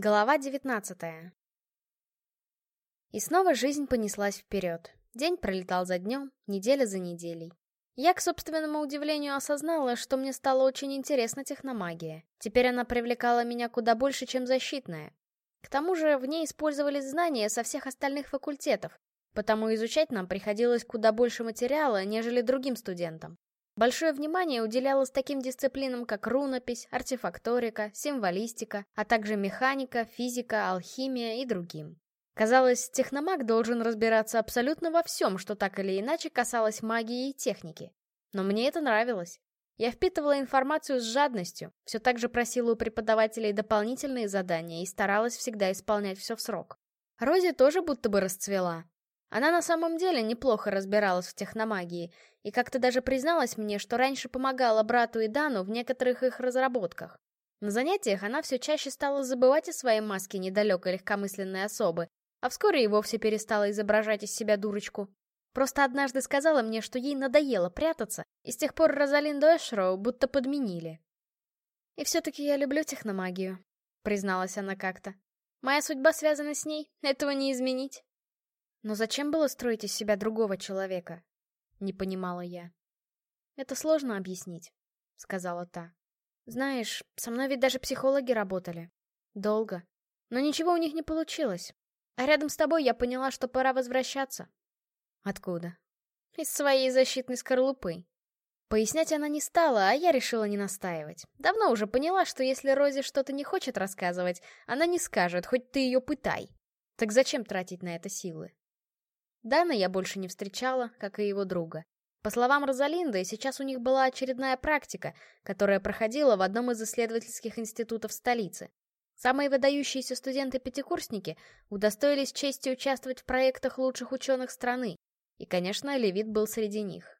Глава девятнадцатая. И снова жизнь понеслась вперед. День пролетал за днем, неделя за неделей. Я, к собственному удивлению, осознала, что мне стало очень интересна техномагия. Теперь она привлекала меня куда больше, чем защитная. К тому же в ней использовались знания со всех остальных факультетов, потому изучать нам приходилось куда больше материала, нежели другим студентам. Большое внимание уделялось таким дисциплинам, как рунопись, артефакторика, символистика, а также механика, физика, алхимия и другим. Казалось, техномаг должен разбираться абсолютно во всем, что так или иначе касалось магии и техники. Но мне это нравилось. Я впитывала информацию с жадностью, все так же просила у преподавателей дополнительные задания и старалась всегда исполнять все в срок. Рози тоже будто бы расцвела. Она на самом деле неплохо разбиралась в техномагии, и как-то даже призналась мне, что раньше помогала брату и Дану в некоторых их разработках. На занятиях она все чаще стала забывать о своей маске недалекой легкомысленной особы, а вскоре и вовсе перестала изображать из себя дурочку. Просто однажды сказала мне, что ей надоело прятаться, и с тех пор Розалинду Эшроу будто подменили. «И все-таки я люблю техномагию», — призналась она как-то. «Моя судьба связана с ней, этого не изменить». Но зачем было строить из себя другого человека? Не понимала я. Это сложно объяснить, сказала та. Знаешь, со мной ведь даже психологи работали. Долго. Но ничего у них не получилось. А рядом с тобой я поняла, что пора возвращаться. Откуда? Из своей защитной скорлупы. Пояснять она не стала, а я решила не настаивать. Давно уже поняла, что если Рози что-то не хочет рассказывать, она не скажет, хоть ты ее пытай. Так зачем тратить на это силы? Дана я больше не встречала, как и его друга. По словам Розалинды, сейчас у них была очередная практика, которая проходила в одном из исследовательских институтов столицы. Самые выдающиеся студенты-пятикурсники удостоились чести участвовать в проектах лучших ученых страны, и, конечно, Левит был среди них.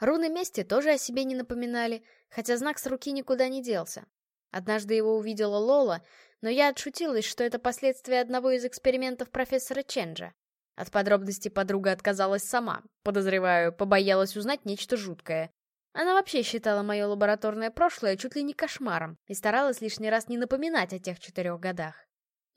Руны мести тоже о себе не напоминали, хотя знак с руки никуда не делся. Однажды его увидела Лола, но я отшутилась, что это последствия одного из экспериментов профессора Ченджа. От подробностей подруга отказалась сама, подозреваю, побоялась узнать нечто жуткое. Она вообще считала мое лабораторное прошлое чуть ли не кошмаром и старалась лишний раз не напоминать о тех четырех годах.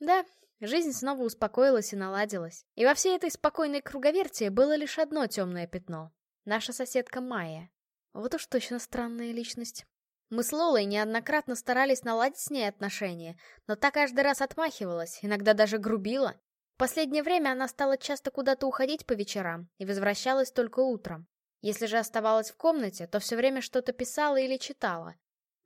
Да, жизнь снова успокоилась и наладилась. И во всей этой спокойной круговерти было лишь одно темное пятно. Наша соседка Майя. Вот уж точно странная личность. Мы с Лолой неоднократно старались наладить с ней отношения, но та каждый раз отмахивалась, иногда даже грубила, последнее время она стала часто куда-то уходить по вечерам и возвращалась только утром. Если же оставалась в комнате, то все время что-то писала или читала.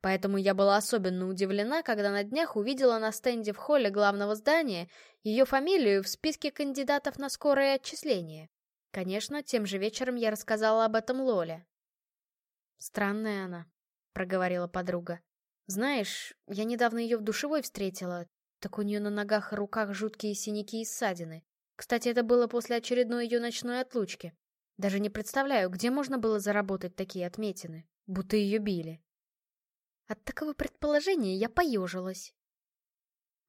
Поэтому я была особенно удивлена, когда на днях увидела на стенде в холле главного здания ее фамилию в списке кандидатов на скорое отчисление. Конечно, тем же вечером я рассказала об этом Лоле. «Странная она», — проговорила подруга. «Знаешь, я недавно ее в душевой встретила, так у нее на ногах и руках жуткие синяки и ссадины. Кстати, это было после очередной ее ночной отлучки. Даже не представляю, где можно было заработать такие отметины, будто ее били. От такого предположения я поежилась.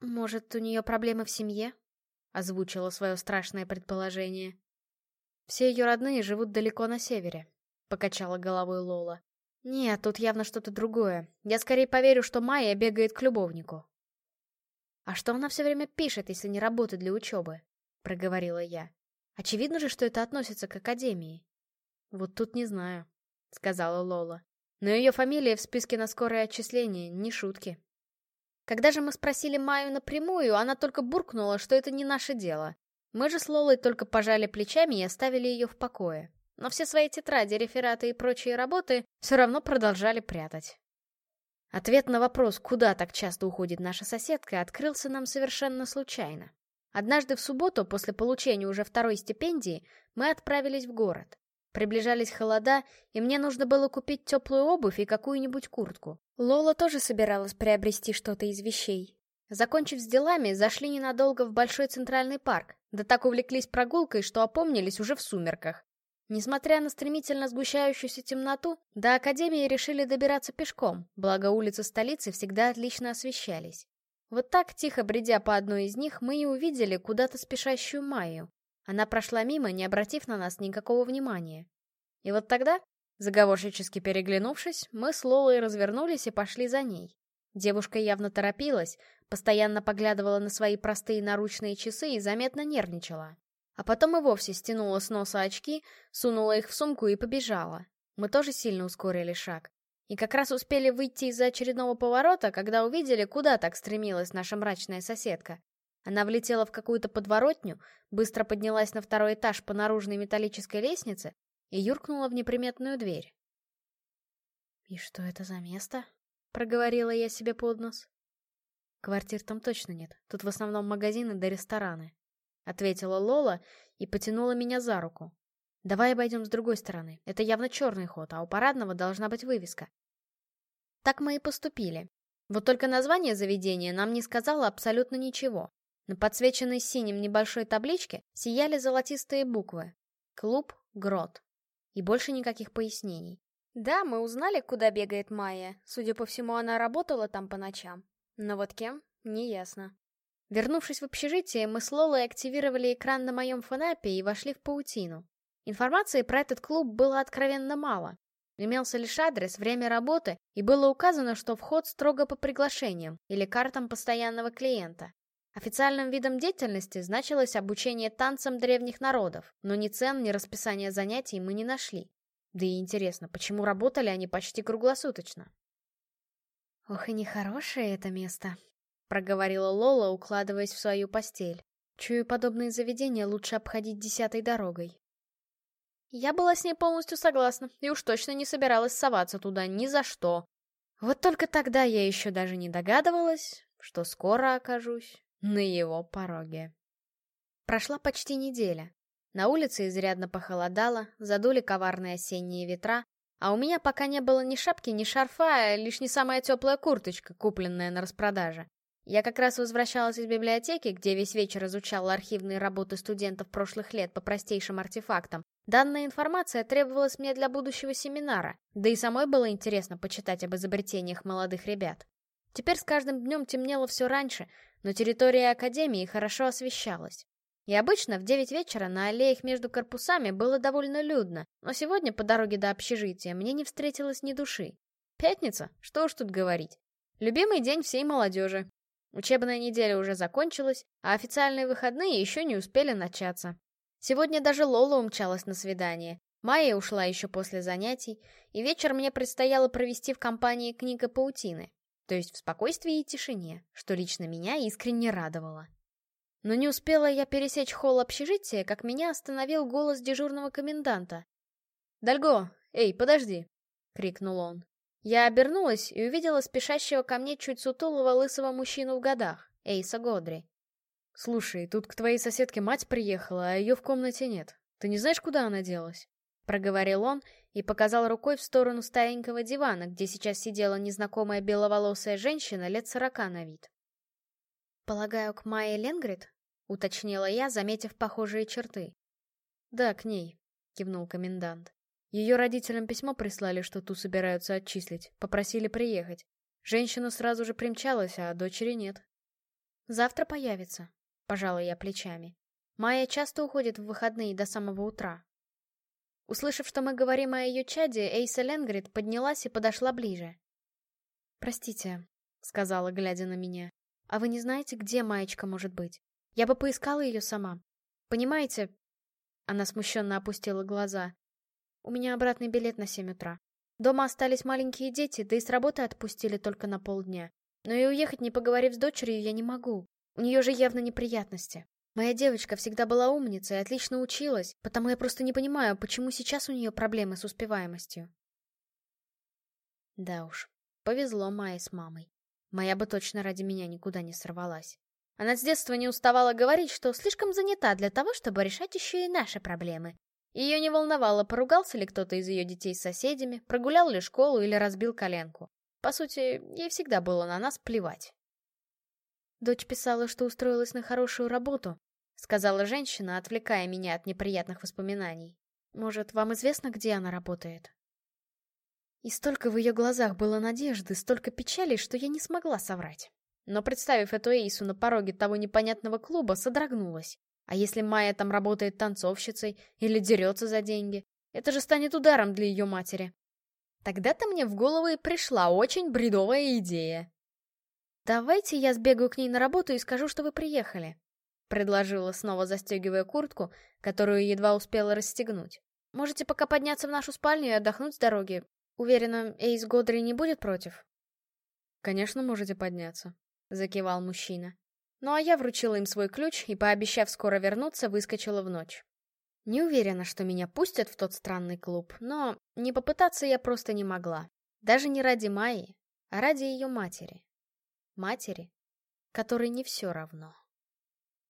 «Может, у нее проблемы в семье?» — озвучила свое страшное предположение. «Все ее родные живут далеко на севере», — покачала головой Лола. «Нет, тут явно что-то другое. Я скорее поверю, что Майя бегает к любовнику. «А что она все время пишет, если не работает для учебы?» — проговорила я. «Очевидно же, что это относится к академии». «Вот тут не знаю», — сказала Лола. «Но ее фамилия в списке на скорое отчисление, не шутки». Когда же мы спросили Майю напрямую, она только буркнула, что это не наше дело. Мы же с Лолой только пожали плечами и оставили ее в покое. Но все свои тетради, рефераты и прочие работы все равно продолжали прятать. Ответ на вопрос, куда так часто уходит наша соседка, открылся нам совершенно случайно. Однажды в субботу, после получения уже второй стипендии, мы отправились в город. Приближались холода, и мне нужно было купить теплую обувь и какую-нибудь куртку. Лола тоже собиралась приобрести что-то из вещей. Закончив с делами, зашли ненадолго в большой центральный парк, да так увлеклись прогулкой, что опомнились уже в сумерках. Несмотря на стремительно сгущающуюся темноту, до Академии решили добираться пешком, благо улицы столицы всегда отлично освещались. Вот так, тихо бредя по одной из них, мы и увидели куда-то спешащую Майю. Она прошла мимо, не обратив на нас никакого внимания. И вот тогда, заговорщически переглянувшись, мы с Лолой развернулись и пошли за ней. Девушка явно торопилась, постоянно поглядывала на свои простые наручные часы и заметно нервничала. А потом и вовсе стянула с носа очки, сунула их в сумку и побежала. Мы тоже сильно ускорили шаг. И как раз успели выйти из-за очередного поворота, когда увидели, куда так стремилась наша мрачная соседка. Она влетела в какую-то подворотню, быстро поднялась на второй этаж по наружной металлической лестнице и юркнула в неприметную дверь. «И что это за место?» — проговорила я себе под нос. «Квартир там точно нет, тут в основном магазины да рестораны», — ответила Лола и потянула меня за руку. «Давай обойдем с другой стороны, это явно черный ход, а у парадного должна быть вывеска». Так мы и поступили. Вот только название заведения нам не сказало абсолютно ничего. На подсвеченной синим небольшой табличке сияли золотистые буквы. Клуб Грот. И больше никаких пояснений. Да, мы узнали, куда бегает Майя. Судя по всему, она работала там по ночам. Но вот кем, не ясно. Вернувшись в общежитие, мы с Лолой активировали экран на моем фонапе и вошли в паутину. Информации про этот клуб было откровенно мало. Имелся лишь адрес, время работы, и было указано, что вход строго по приглашениям или картам постоянного клиента. Официальным видом деятельности значилось обучение танцам древних народов, но ни цен, ни расписания занятий мы не нашли. Да и интересно, почему работали они почти круглосуточно? «Ох и нехорошее это место», — проговорила Лола, укладываясь в свою постель. «Чую, подобные заведения лучше обходить десятой дорогой». Я была с ней полностью согласна, и уж точно не собиралась соваться туда ни за что. Вот только тогда я еще даже не догадывалась, что скоро окажусь на его пороге. Прошла почти неделя. На улице изрядно похолодало, задули коварные осенние ветра, а у меня пока не было ни шапки, ни шарфа, а лишь не самая теплая курточка, купленная на распродаже. Я как раз возвращалась из библиотеки, где весь вечер изучала архивные работы студентов прошлых лет по простейшим артефактам. Данная информация требовалась мне для будущего семинара, да и самой было интересно почитать об изобретениях молодых ребят. Теперь с каждым днем темнело все раньше, но территория Академии хорошо освещалась. И обычно в девять вечера на аллеях между корпусами было довольно людно, но сегодня по дороге до общежития мне не встретилось ни души. Пятница? Что уж тут говорить. Любимый день всей молодежи. Учебная неделя уже закончилась, а официальные выходные еще не успели начаться. Сегодня даже Лола умчалась на свидание. Майя ушла еще после занятий, и вечер мне предстояло провести в компании книга паутины. То есть в спокойствии и тишине, что лично меня искренне радовало. Но не успела я пересечь холл общежития, как меня остановил голос дежурного коменданта. «Дальго! Эй, подожди!» — крикнул он. Я обернулась и увидела спешащего ко мне чуть сутулого лысого мужчину в годах, Эйса Годри. «Слушай, тут к твоей соседке мать приехала, а ее в комнате нет. Ты не знаешь, куда она делась?» Проговорил он и показал рукой в сторону старенького дивана, где сейчас сидела незнакомая беловолосая женщина лет сорока на вид. «Полагаю, к Майе Ленгрид?» — уточнила я, заметив похожие черты. «Да, к ней», — кивнул комендант. Ее родителям письмо прислали, что ту собираются отчислить, попросили приехать. Женщина сразу же примчалась, а дочери нет. «Завтра появится», — пожала я плечами. Майя часто уходит в выходные до самого утра. Услышав, что мы говорим о ее чаде, Эйса Ленгрид поднялась и подошла ближе. «Простите», — сказала, глядя на меня, — «а вы не знаете, где маечка может быть? Я бы поискала ее сама. Понимаете?» Она смущенно опустила глаза. «У меня обратный билет на семь утра. Дома остались маленькие дети, да и с работы отпустили только на полдня. Но и уехать, не поговорив с дочерью, я не могу. У нее же явно неприятности. Моя девочка всегда была умницей и отлично училась, потому я просто не понимаю, почему сейчас у нее проблемы с успеваемостью. Да уж, повезло Майе с мамой. Моя бы точно ради меня никуда не сорвалась. Она с детства не уставала говорить, что слишком занята для того, чтобы решать еще и наши проблемы. Ее не волновало, поругался ли кто-то из ее детей с соседями, прогулял ли школу или разбил коленку. По сути, ей всегда было на нас плевать. Дочь писала, что устроилась на хорошую работу, — сказала женщина, отвлекая меня от неприятных воспоминаний. «Может, вам известно, где она работает?» И столько в ее глазах было надежды, столько печали, что я не смогла соврать. Но представив эту Эйсу на пороге того непонятного клуба, содрогнулась. А если Майя там работает танцовщицей или дерется за деньги? Это же станет ударом для ее матери. Тогда-то мне в голову и пришла очень бредовая идея. «Давайте я сбегаю к ней на работу и скажу, что вы приехали», — предложила, снова застегивая куртку, которую едва успела расстегнуть. «Можете пока подняться в нашу спальню и отдохнуть с дороги. Уверена, Эйс Годри не будет против?» «Конечно, можете подняться», — закивал мужчина. Ну а я вручила им свой ключ и, пообещав скоро вернуться, выскочила в ночь. Не уверена, что меня пустят в тот странный клуб, но не попытаться я просто не могла. Даже не ради Майи, а ради ее матери. Матери, которой не все равно.